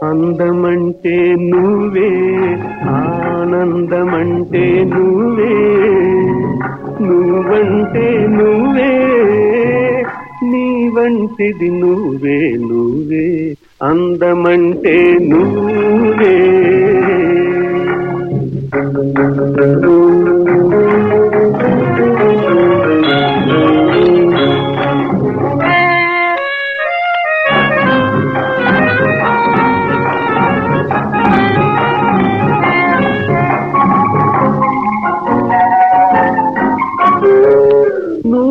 అందమంటే నువ్వే ఆనందమంటే నువ్వే నువ్వంటే నువ్వే నీవంటిది నువ్వే నువ్వే అందమంటే నువ్వే.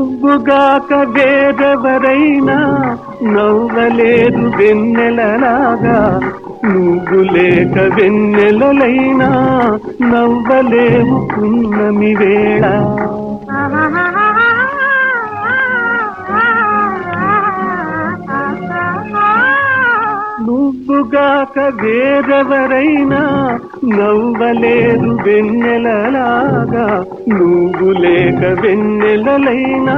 నవ్వుగాక వేరెవరైనా నవ్వలేదు వెన్నెలలాగా నువ్వు లేక వెన్నెలలైనా నవ్వలేవు పున్నమి వేళ. నవ్వుగాక వేరెవరైనా నవ్వలేదు వెన్నెలలాగా నువ్వు లేక వెన్నెలలైనా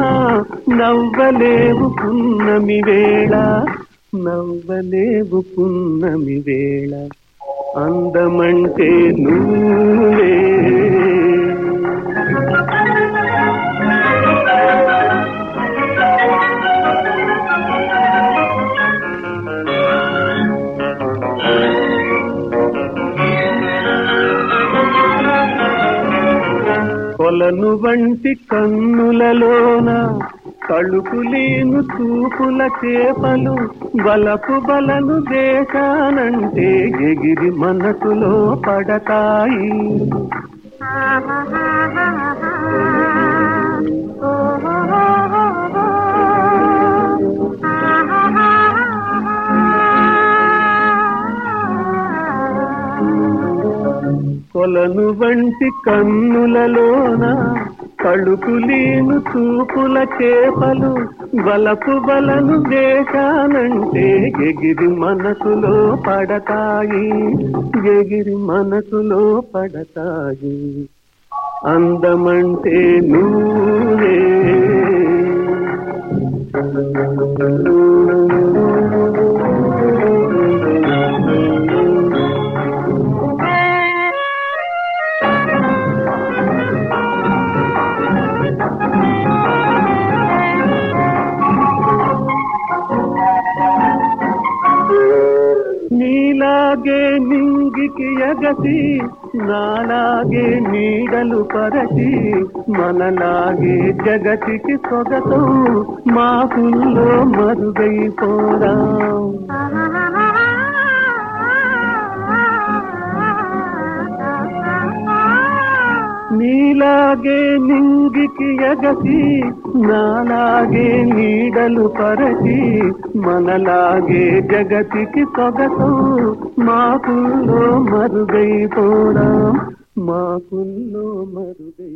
నవ్వలేవు పున్నమి వేళ నవ్వలేవు పున్నమి వేళ. అందమంటే నువ్వే. కొలను వంటి కన్నులలోన కಳುకులేను చూపుల చేపలు బలపు బలను దేశానంటే ఎగిరి మనసులో పడతాయి. కొలను వంటి కన్నులలోన కಳುకులేను చూపుల చేపలు బలపు బలను వేశానంటే ఎగిరి మనసులో పడతాయి ఎగిరి మనసులో పడతాయి. అందమంటే నువ్వే. నీలాగే నింగికి ఎగసి నాలాగే నీడలు పరచి మనలాగే జగతికి సొగతం మాకుల్లో మరుగైపోరా నీలాగే నింగికి ఎగసి నాలాగే నీడలు పరచి మనలాగే జగతికి సొగసు మాకుల్లో మరుగైపోరా మాకుల్లో మరుగై